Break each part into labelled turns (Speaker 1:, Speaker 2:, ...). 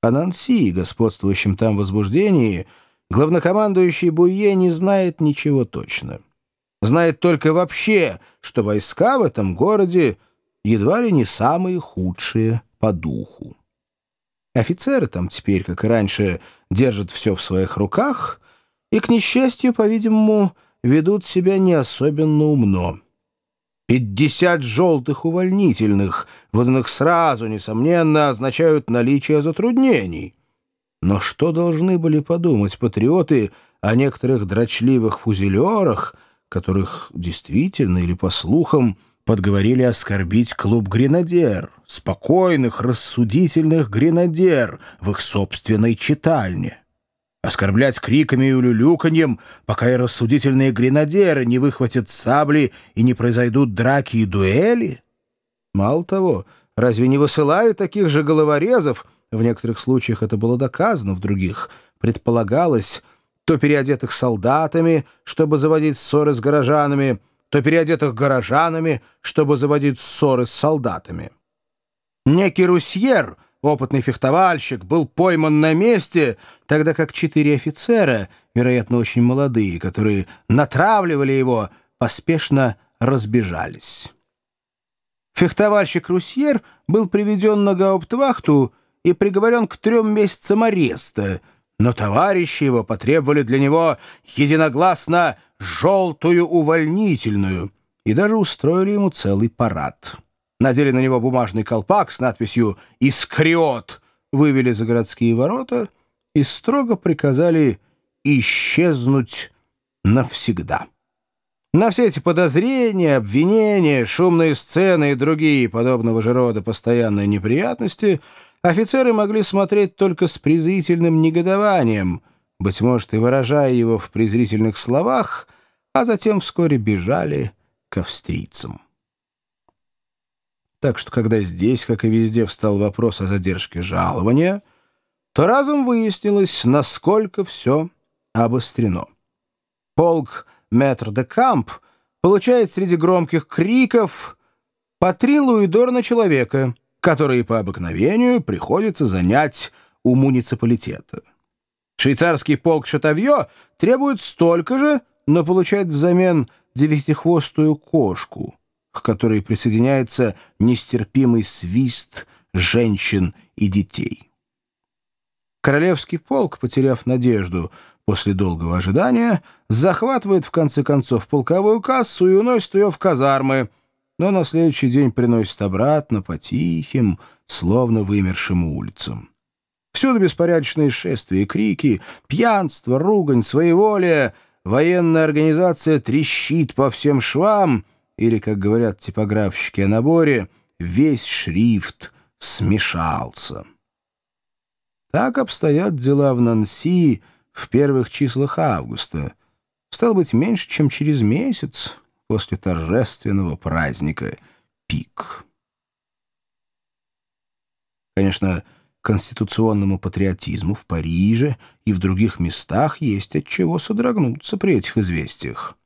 Speaker 1: О Нанси, господствующем там возбуждении, главнокомандующий Буе не знает ничего точно. Знает только вообще, что войска в этом городе едва ли не самые худшие по духу. Офицеры там теперь, как и раньше, держат все в своих руках и, к несчастью, по-видимому, ведут себя не особенно умно. Пятьдесят желтых увольнительных, выданных сразу, несомненно, означают наличие затруднений. Но что должны были подумать патриоты о некоторых дрочливых фузелерах, которых действительно или по слухам подговорили оскорбить клуб «Гренадер», спокойных, рассудительных «Гренадер» в их собственной читальне? Оскорблять криками и улюлюканьем, пока и рассудительные гренадеры не выхватят сабли и не произойдут драки и дуэли? Мало того, разве не высылали таких же головорезов, в некоторых случаях это было доказано, в других предполагалось, то переодетых солдатами, чтобы заводить ссоры с горожанами, то переодетых горожанами, чтобы заводить ссоры с солдатами. Некий Русьер — опытный фехтовальщик, был пойман на месте, тогда как четыре офицера, вероятно, очень молодые, которые натравливали его, поспешно разбежались. Фехтовальщик Русьер был приведен на гауптвахту и приговорен к трем месяцам ареста, но товарищи его потребовали для него единогласно желтую увольнительную и даже устроили ему целый парад надели на него бумажный колпак с надписью «Искриот», вывели за городские ворота и строго приказали исчезнуть навсегда. На все эти подозрения, обвинения, шумные сцены и другие подобного же рода постоянные неприятности офицеры могли смотреть только с презрительным негодованием, быть может, и выражая его в презрительных словах, а затем вскоре бежали к австрийцам. Так что когда здесь, как и везде, встал вопрос о задержке жалования, то разом выяснилось, насколько все обострено. Полк Метр де Камп получает среди громких криков по три луидор человека, которые по обыкновению приходится занять у муниципалитета. Швейцарский полк Шатавье требует столько же, но получает взамен девятихвостую кошку — к которой присоединяется нестерпимый свист женщин и детей. Королевский полк, потеряв надежду после долгого ожидания, захватывает в конце концов полковую кассу и уносит ее в казармы, но на следующий день приносит обратно по тихим, словно вымершим улицам. Всюду беспорядочные шествия крики, пьянство, ругань, своеволие, военная организация трещит по всем швам — или, как говорят типографщики о наборе, весь шрифт смешался. Так обстоят дела в Нанси в первых числах августа. Стало быть, меньше, чем через месяц после торжественного праздника Пик. Конечно, конституционному патриотизму в Париже и в других местах есть от чего содрогнуться при этих известиях.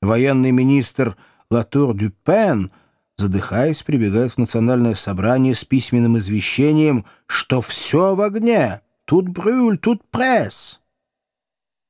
Speaker 1: Военный министр Латур Дюпен, задыхаясь, прибегает в национальное собрание с письменным извещением, что все в огне, тут брюль, тут пресс.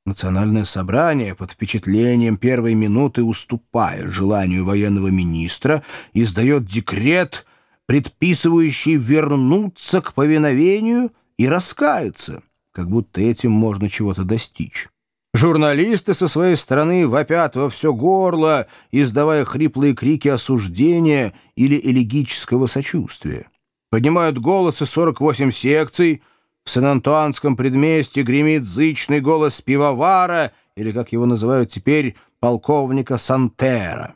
Speaker 1: Национальное собрание под впечатлением первой минуты уступая желанию военного министра издает декрет, предписывающий вернуться к повиновению и раскаяться, как будто этим можно чего-то достичь. Журналисты со своей стороны вопят во все горло, издавая хриплые крики осуждения или элегического сочувствия. Поднимают голосы 48 секций, в Сан-Антуанском предместье гремит зычный голос пивовара, или, как его называют теперь, полковника Сантера.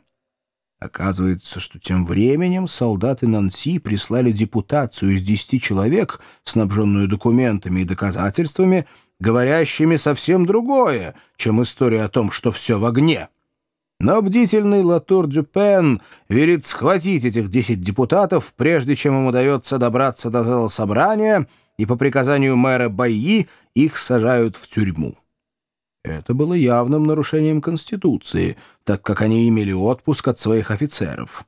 Speaker 1: Оказывается, что тем временем солдаты Нанси прислали депутацию из десяти человек, снабженную документами и доказательствами, говорящими совсем другое, чем история о том, что все в огне. Но бдительный Латур Дюпен велит схватить этих десять депутатов, прежде чем им удается добраться до зала собрания, и по приказанию мэра Байи их сажают в тюрьму. Это было явным нарушением Конституции, так как они имели отпуск от своих офицеров.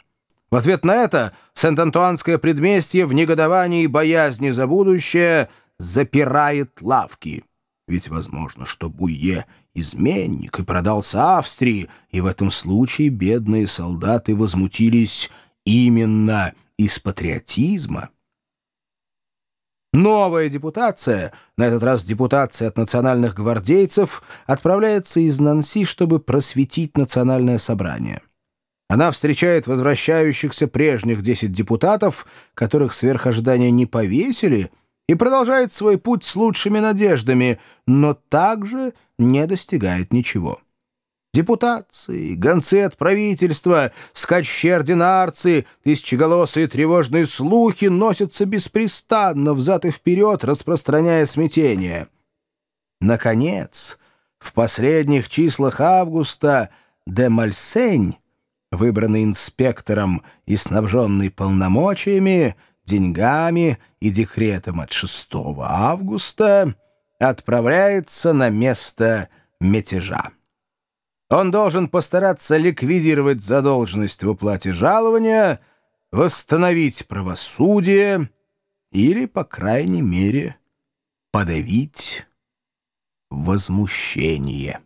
Speaker 1: В ответ на это Сент-Антуанское предместье в негодовании и боязни за будущее запирает лавки. Ведь возможно, что Буе — изменник и продался Австрии, и в этом случае бедные солдаты возмутились именно из патриотизма. Новая депутация, на этот раз депутация от национальных гвардейцев, отправляется из Нанси, чтобы просветить национальное собрание. Она встречает возвращающихся прежних 10 депутатов, которых сверх ожидания не повесили, и продолжает свой путь с лучшими надеждами, но также не достигает ничего. Депутации, гонцы от правительства, скачки-ординарцы, тысячеголосые тревожные слухи носятся беспрестанно взад и вперед, распространяя смятение. Наконец, в последних числах августа де Мальсень, выбранный инспектором и снабженный полномочиями, деньгами и декретом от 6 августа, отправляется на место мятежа. Он должен постараться ликвидировать задолженность в уплате жалования, восстановить правосудие или, по крайней мере, подавить возмущение.